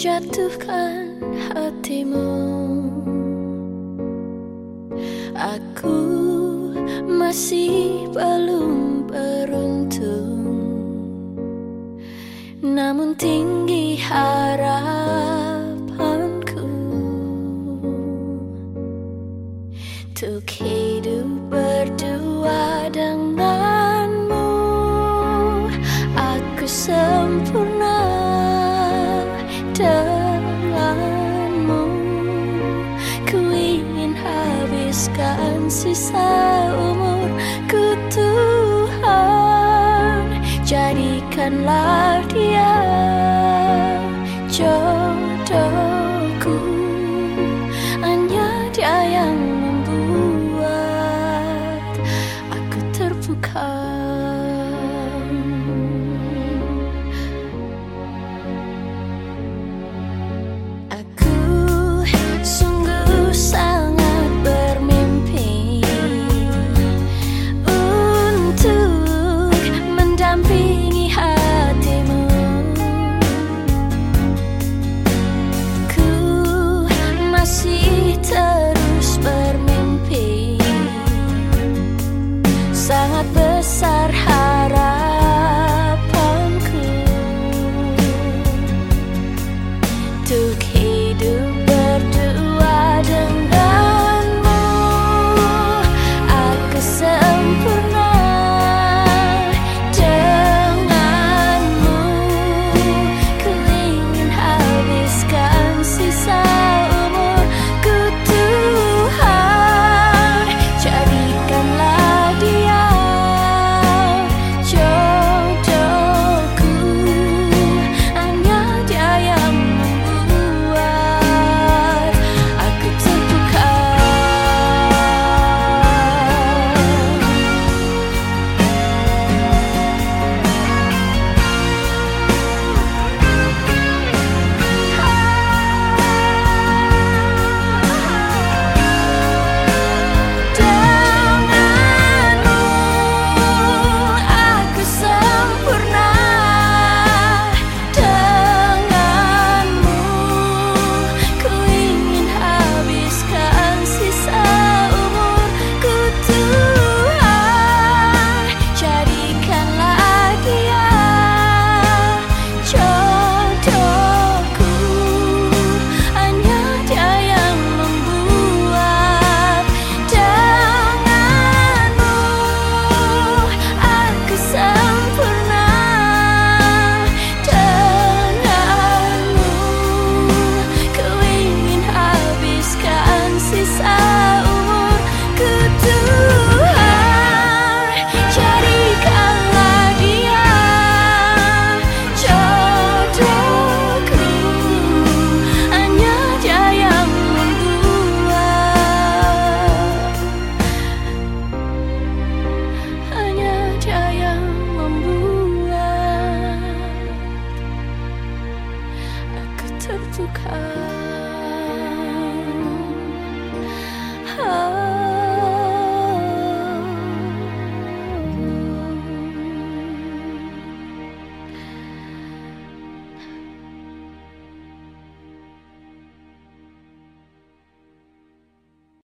menjatuhkan hatimu. Aku masih belum beruntung. Namun tinggi harapanku. Untuk sisa umurku Tuhan Jadikanlah dia jodohku. Hanya dia yang membuat aku terpukau